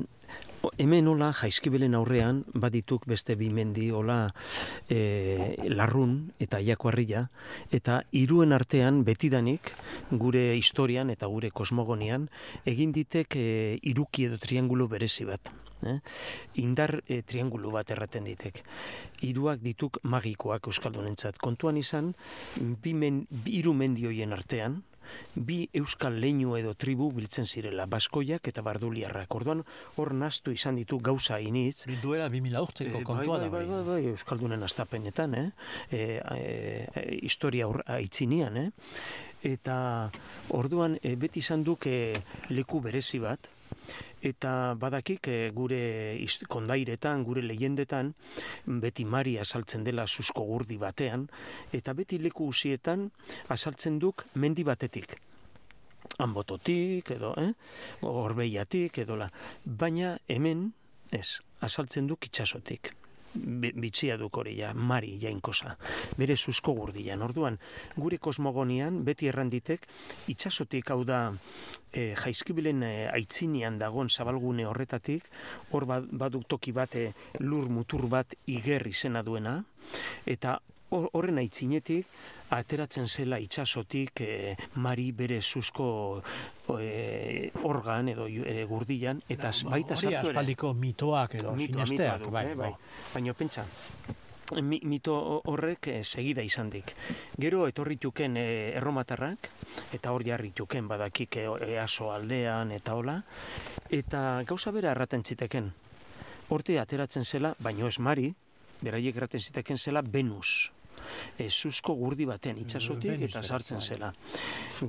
hemen hola jaizkibelen aurrean badituk beste bi mendi hola e, larrun eta jakoarria eta hiruen artean betidanik gure historian eta gure kosmogonian egin ditek e, iruki edo triangulu berezi bat. Eh? Indar e, triangulu bat erraten ditek. Hiruak dituk magikoak euskaldunentzat. Kontuan izan, bi, men, bi iru mendioien artean, bi euskal leinu edo tribu biltzen zirela, baskoiak eta barduliarrak. Orduan, hor nastu izan ditu gauza initz. Duela 2000 urteko e, kontua bai, bai, bai, bai, euskaldunen astapenetan, eh? E, e, historia aitzinian, eh? Eta orduan, e, beti izan duk e, leku berezi bat, eta badakik e, gure kondairetan, gure leyendetan, beti Mari asaltzen dela susko gurdi batean, eta beti leku usietan asaltzen duk mendi batetik. Anbototik, edo, eh? Orbeiatik, edo la. Baina hemen, ez, asaltzen duk itxasotik bitxia duk hori ja, mari jainkosa, bere susko gurdian. Orduan, gure kosmogonian, beti erranditek, itxasotik hau da e, jaizkibilen e, aitzinian dagon zabalgune horretatik, hor baduk toki bate lur mutur bat iger izena duena, eta horren aitzinetik, ateratzen zela itxasotik e, mari bere susko e, organ edo e, gurdian, eta no, baita sartu ere. Aspaldiko mitoak edo mito, sinesteak, bai, bai, bai. Baina pentsa, mito horrek e, segida izan dik. Gero etorrituken e, erromatarrak, eta hor jarrituken badakik easo aldean eta hola, eta gauza bera erraten ziteken. Horte ateratzen zela, baino ez mari, beraiek erraten ziteken zela Venus e, susko gurdi batean itxasotik eta sartzen zela.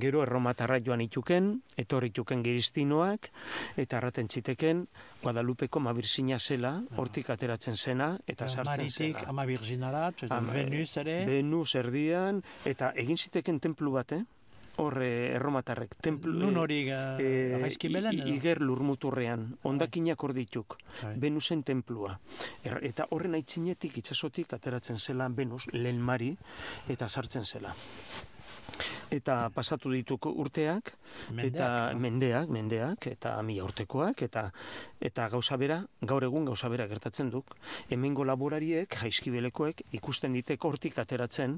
Gero erromatarra joan ituken, etorrituken giristinoak, eta arraten txiteken, Guadalupeko mabirzina zela, hortik ateratzen zena, eta sartzen zela. Maritik amabirzinara, Venus ere. Venus erdian, eta egin ziteken templu bate, eh? Hor eh, erromatarrek templu nun hori e, iger lurmuturrean ondakinak hor dituk bai. Venusen templua. Er, eta horren aitzinetik itsasotik ateratzen zela Venus lehen mari eta sartzen zela eta pasatu dituk urteak Mendeak, eta no? mendeak, mendeak eta mila urtekoak eta eta gauza bera, gaur egun gauza bera gertatzen duk. Hemengo laborariek, jaizkibelekoek ikusten ditek hortik ateratzen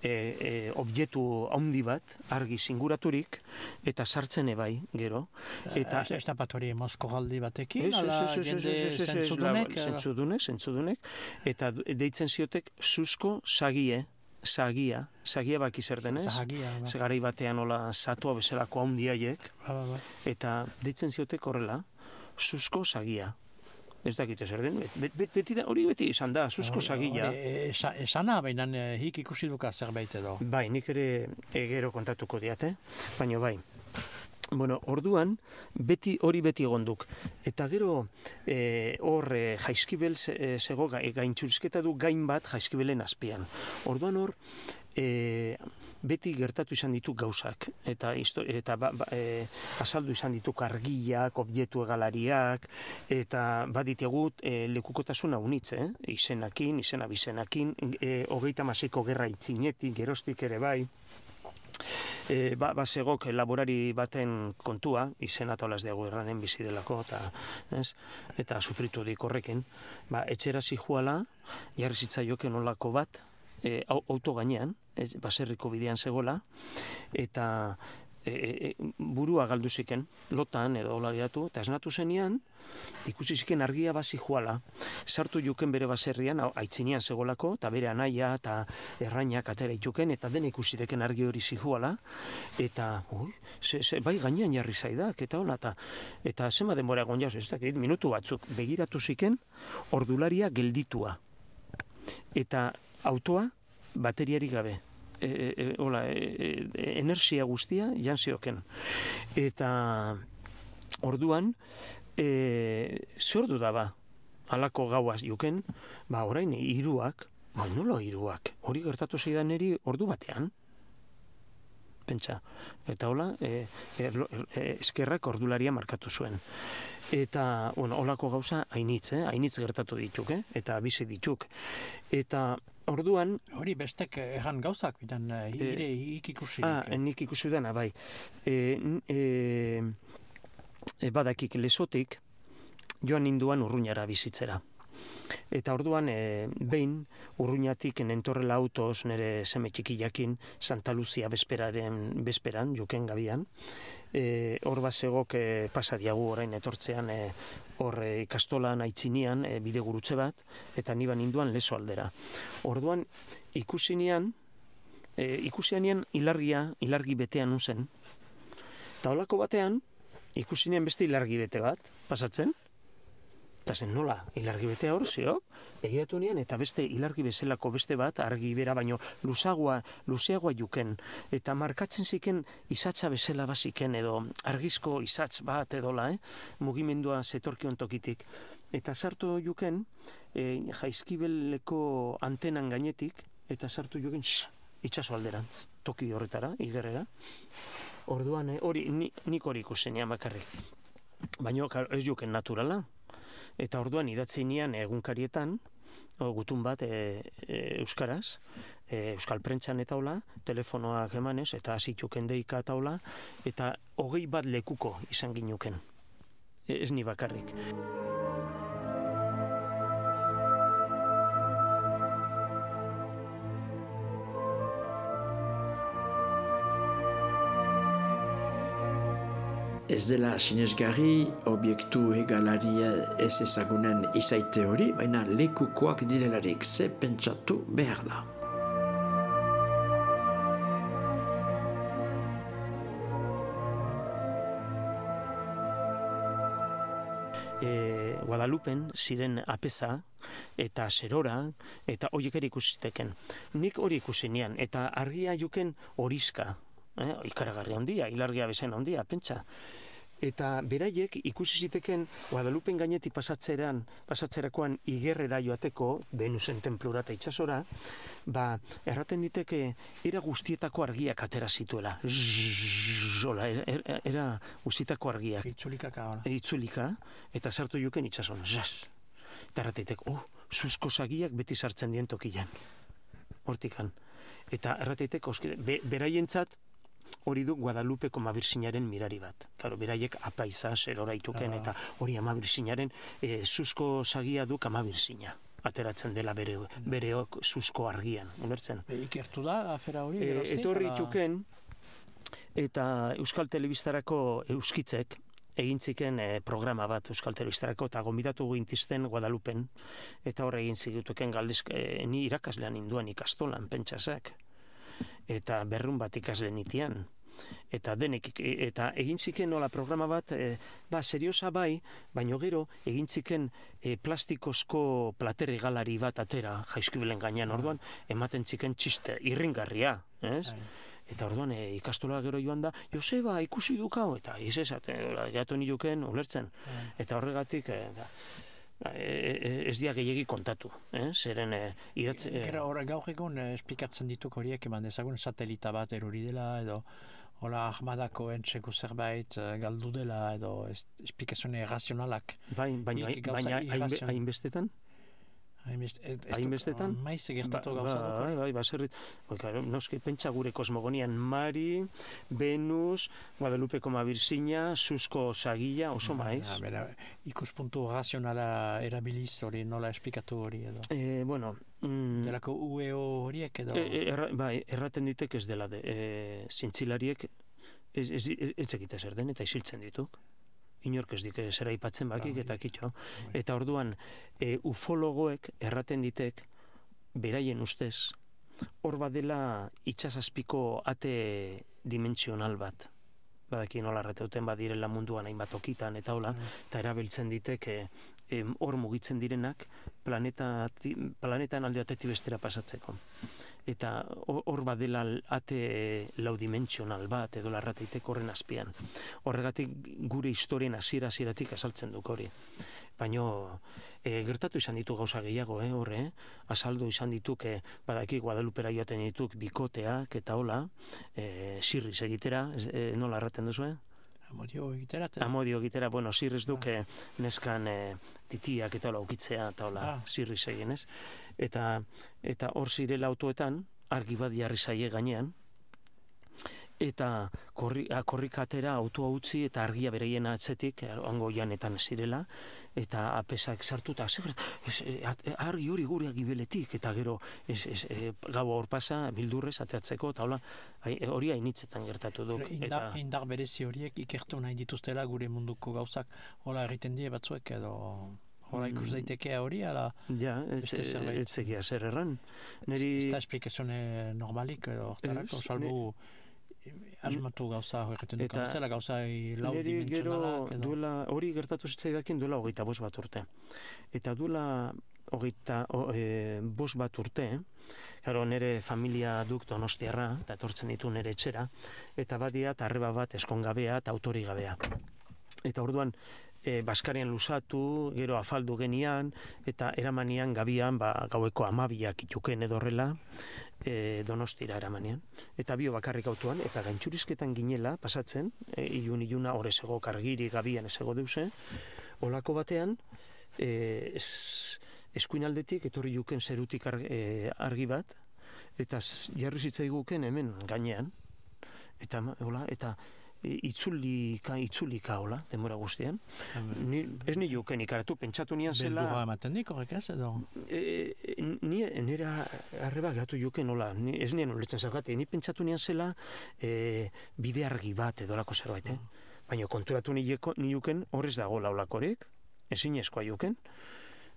e, e, objektu handi bat argi singuraturik eta sartzen ebai gero eta Ez da bat hori mozko galdi batekin, Ez, ala jende zentzudunek? zentzudunek, zentzudunek, eta deitzen ziotek susko sagie, sagia, sagia baki zer denez, Zahagia, ba. ze garai batean hola satua bezalako handiaiek, Ba, ba, ba. eta deitzen ziotek horrela, susko sagia. Ez dakite zer den, bet, bet, beti da, hori beti izan da, susko sagia. E- esa- Esana, baina eh, hik ikusi duka zerbait edo. Bai, nik ere egero kontatuko diate, baina bai. Bueno, orduan, beti hori beti egonduk. Eta gero, e, hor, e, jaizkibel e, zego gaintxurizketa du gain bat jaizkibelen azpian. Orduan hor, e, beti gertatu izan ditu gauzak. Eta, eta ba, ba, e, azaldu izan ditu argiak, objektu egalariak, eta baditegu e, lekukotasuna unitze, eh? izenakin, izena bizenakin, e, hogeita masiko gerra itzinetik, gerostik ere bai, e, ba, basegok laborari baten kontua, izena tolaz dugu erranen bizi delako, eta, ez? eta sufritu dik horrekin, ba, etxera zijuala, jarri zitzaioken olako bat, e, au- auto gainean, ez, baserriko bidean zegoela, eta e, e, e, burua galdu ziken, lotan edo hola diatu, eta esnatu zenian, ikusi ziken argia basi joala. Sartu juken bere baserrian, aitzinean segolako, eta bere anaia eta errainak atera ituken, eta den ikusi deken argi hori zijuala, eta, ui, ze, ze, bai gainean jarri zaidak, eta hola, eta, eta zema denbora egon jauz, ez dakit, minutu batzuk, begiratu ziken, ordularia gelditua. Eta autoa, bateriari gabe. E, e, e, hola, e, e, energia guztia jan zioken. Eta orduan, e, zordu da ba, alako gauaz juken, ba, orain hiruak, ba, nola hiruak, hori gertatu zeidan eri ordu batean, pentsa. Eta hola, e, e, e, eskerrak ordularia markatu zuen. Eta, bueno, holako gauza hainitz, eh? hainitz gertatu dituk, eh? eta bizi dituk. Eta orduan, Hori bestek erran gauzak, bidan eh, ire hik ikusi. Ah, nik ikusi dana, bai. E, e, e, badakik lesotik joan ninduan urruñara bizitzera. Eta orduan, e, behin, urruñatik nentorrela autoz nire seme txikiakin Santa Lucia besperaren, besperan, joken gabian. E, hor bazegok e, pasadiagu orain etortzean e, hor e, ikastolan aitzinian e, bide gurutze bat, eta niban ninduan leso aldera. Orduan, ikusinean, e, ikusianean ilargia, ilargi betean uzen. Eta holako batean, ikusinean beste ilargi bete bat, pasatzen, eta zen nola, ilargi betea hor, zio, begiratu nian, eta beste ilargi bezalako beste bat, argi bera, baino luzagoa, luzeagoa juken, eta markatzen ziken izatza bezala baziken, edo argizko izatz bat edola, eh? mugimendua zetorkion tokitik. Eta sartu juken, e, jaizkibeleko antenan gainetik, eta sartu juken, itxaso alderantz, toki horretara, igerrera. Orduan, eh, hori, ni, nik hori ikusenean bakarrik. Baina ez juken naturala. Eta orduan idatzi nian egunkarietan, o, gutun bat e, e, euskaraz, e, euskal prentxan eta hola, telefonoak emanez, eta hasituken deika eta hola, eta hogei bat lekuko izan ginuken. E, ez ni bakarrik. Ez dela sinesgarri obiektu egalaria ez ezagunen izaite hori, baina lekukoak direlarik ze pentsatu behar da. e, Guadalupen ziren apeza eta zerora eta horiek ere ikusiteken. Nik hori ikusi nian, eta argia juken horizka, eh? ikaragarri handia, ilargia bezen handia, pentsa. Eta beraiek ikusi ziteken Guadalupen gainetik pasatzeran, pasatzerakoan igerrera joateko, Venusen templura eta itxasora, ba, erraten diteke era guztietako argiak atera zituela. Zzzz, Hola, era, era, era guztietako argiak Itzulikaka hori. itzulika, eta sartu juken itxason, zaz. Eta errateitek, oh, zuzko zagiak beti sartzen dien tokian. Hortikan. Eta errateitek, oske, be, beraientzat, hori du Guadalupeko Mabirsinaren mirari bat. Karo, beraiek apaiza, serora ituken, Ah. eta hori Amabirsinaren e, susko sagia du Amabirsina ateratzen dela bere, bere ok- susko argian, ulertzen? Be, ikertu da afera hori? E, etorri ituken, eta Euskal Telebistarako Euskitzek, egin e, programa bat Euskal Telebistarako, eta gombidatu gintizten Guadalupen, eta hor egin zigutuken galdizk, e, ni irakaslean induan ikastolan, pentsasak, eta berrun bat ikasle nitian, eta denek e, eta egin ziken nola programa bat e, ba seriosa bai baino gero egin ziken e, plastikozko plater galari bat atera jaizkibelen gainean. Orduan ematen ziken txiste irringarria ez. Eta orduan e, ikastola gero joan da, Joseba ikusi dukau, eta izesate, gatu niruken, ulertzen. Eta horregatik, e, da, e, e, ez dia gehiegi kontatu, eh? zeren e, idatze... Gero hor gaur egun eh, esplikatzen dituk horiek eman dezagun satelita bat erori dela edo hola ahmadako entxeko zerbait eh, galdu dela edo es- esplikazioa razionalak. bai, baina, baina hainbestetan? Hainbest- ez- ez du- Hainbestetan? Maiz gertatu Ba- gauza dut Bai, hori. bai, baserrit. Bai, claro, noski pentsa gure kosmogonian Mari, Venus, Guadalupeko Mabirsina, Susko Sagila, oso maiz. Ja, bera, ikuspuntu razionala erabiliz hori nola esplikatu hori edo. Eh, bueno, mm, Delako UEO horiek edo... e, e, erra, bai, erraten ditek ez dela de, e, zintzilariek ez, ez, ez, ez zer den eta isiltzen dituk. Inork ez dik zera ipatzen bakik eta kitxo. Eta orduan, e, ufologoek erraten ditek, beraien ustez, hor badela itxasazpiko ate dimensional bat. Badaki nola errateuten badirela munduan hainbat okitan eta hola, eta erabiltzen ditek e, em, hor mugitzen direnak planeta, planetan alde atetik bestera pasatzeko. Eta hor badela ate laudimentsional bat edo larrateitek horren azpian. Horregatik gure historien hasiera hasieratik azaltzen duk hori. Baino e, gertatu izan ditu gauza gehiago, eh, horre, eh? azaldu izan dituk, e, badaki Guadalupera joaten dituk bikoteak eta hola, e, sirriz egitera, e, nola erraten duzu, eh? Amodio egiterat. Amodio egitera, bueno, sirriz duke neskan e, titiak eta hola ukitzea eta hola Ah. egin, ez? Eta, eta hor zirela autoetan, argi bat jarri zaie gainean, eta korri, korrikatera autoa utzi eta argia bereien atzetik, eh, hango janetan zirela, eta apesak sartuta, zer, ez, e, at- e, argi hori gure agibeletik, eta gero ez, ez, e, gau hor pasa, bildurrez ateatzeko, eta hola, hori hainitzetan gertatu duk. Indar, Eta, indar berezi horiek ikertu nahi dituztela gure munduko gauzak hola egiten die batzuek edo hola ikus Mm. daiteke hori ala ja, ez, ez zer erran. ez Neri, da esplikazione normalik edo hortarako, Ez, salbu asmatu gauza egiten duk Eta zela gauza lau dimentsionalak edo duela, hori gertatu zitzaidakin duela hogeita bost bat urte. Eta duela hogeita o, e, bost bat urte, Gero nere familia duk donostiarra, eta etortzen ditu nere etxera, eta badia eta arreba bat eskongabea eta autori gabea. Eta orduan, e, Baskarian lusatu, gero afaldu genian, eta eramanian gabian, ba, gaueko amabiak ituken edo horrela, e, donostira eramanian. Eta bio bakarrik autuan, eta gaintxurizketan ginela, pasatzen, e, ilun iluna hor esego kargiri gabian esego deuse, olako batean, e, es, eskuinaldetik etorri juken zerutik e, argi bat, eta jarri zitzaiguken hemen gainean, eta, hola, eta itzulika, itzulika, hola, demora guztian. Ni, ez ni juken ikaratu, pentsatu nian beldurra zela... ematen dik horrek ez edo? E, ni nera arreba gatu juken nola, ni, ez nien ulertzen zergatik, ni pentsatu nian zela e, bide argi bat edo lako zerbait, eh? Baina konturatu nileko, niuken horrez dago laulakorik, ezin eskoa juken,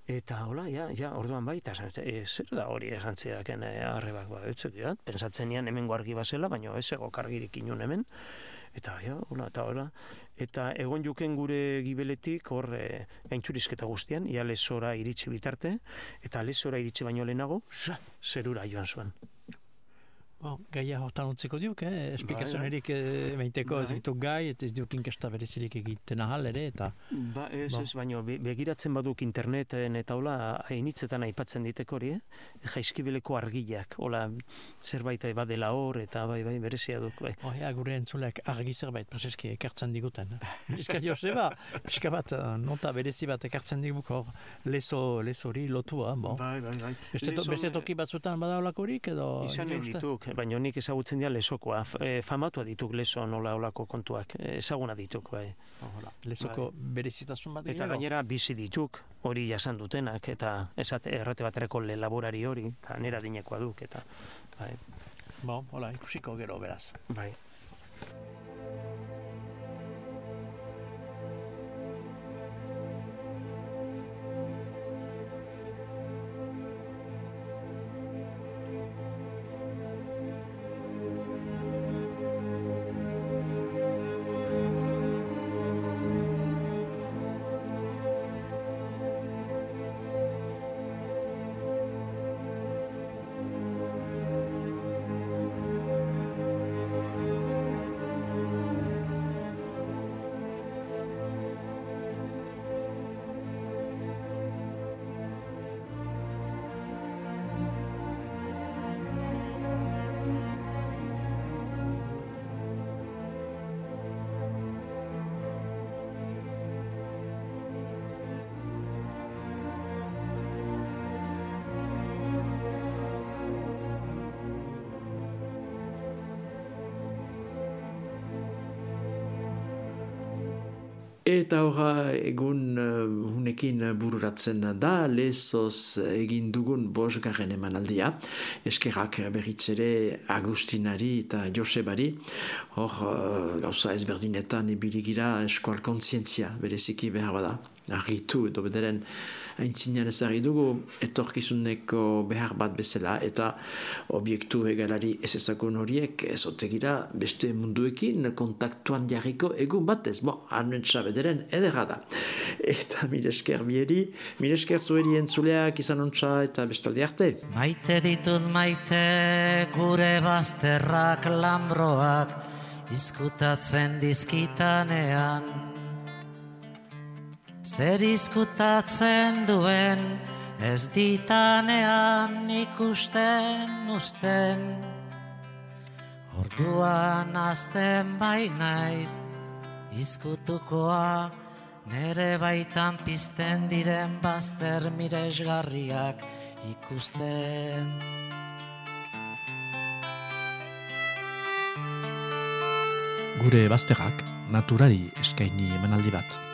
eta hola, ja, ja, orduan bai, eta esan, e, zer da hori esan zidaken e, arrebak, ba, ez zekiat, pensatzen nian hemengo argi bazela, baina ez ego kargirik inun hemen, eta ja, hola, eta hola, eta egon juken gure gibeletik hor e, gaintxurizketa guztian, ia lesora iritsi bitarte, eta lesora iritsi baino lehenago, zerura joan zuen. Bon, gaia hortan utziko diuk, eh? esplikazionerik Bai, eh, meiteko ez Bai. dituk gai, eta ez diuk inkesta berezirik egiten ahal ere, eta Ba, ez, Ba. ez, baino, be- begiratzen baduk interneten eta hola, hainitzetan aipatzen ditek hori, eh? Jaizkibeleko argiak, hola, zerbait badela hor, eta bai, bai, berezia duk, bai. oh, ja, gure entzuleak argi zerbait preseski ekartzen diguten. eh. Pizka Joseba, pizka bat, eh, nota berezi bat ekartzen diguk hor, lezo, lezori lotua, bon. Bai, bai, bai. Beste, to, Lezon, beste toki batzutan badaulakorik edo... Izanen nire uste? dituk, dituk, baina nik ezagutzen dira lesokoa. F- eh, famatua dituk leso nola olako kontuak. Eh, ezaguna dituk, bai. Hola, lezoko berezitasun bat Eta gainera bizi dituk, hori jasan dutenak, eta esate errate baterako laborari hori, eta nera dinekoa duk, eta bai, Bo, hola, ikusiko gero beraz. bai. Eta horra egun uh, hunekin bururatzen da, lezoz egin dugun bosgarren emanaldia, eskerrak berriz ere Agustinari eta Josebari, hor uh, gauza ezberdinetan ibiligira eskual kontzientzia bereziki behar bada, argitu edo bederen aintzinean ezagri dugu etorkizuneko behar bat bezala eta obiektu egalari ez ezagun horiek ezotegira beste munduekin kontaktuan jarriko egun batez. Bo, anmentsa bederen edera da. Eta mire esker bieri, mire esker zueri entzuleak izan ontsa eta bestaldi arte. Maite ditut maite gure bazterrak lambroak izkutatzen dizkitanean. Zer izkutatzen duen ez ditanean ikusten usten. Orduan azten bai naiz izkutukoa nere baitan pizten diren bazter miresgarriak ikusten. Gure bazterrak naturari eskaini emanaldi bat.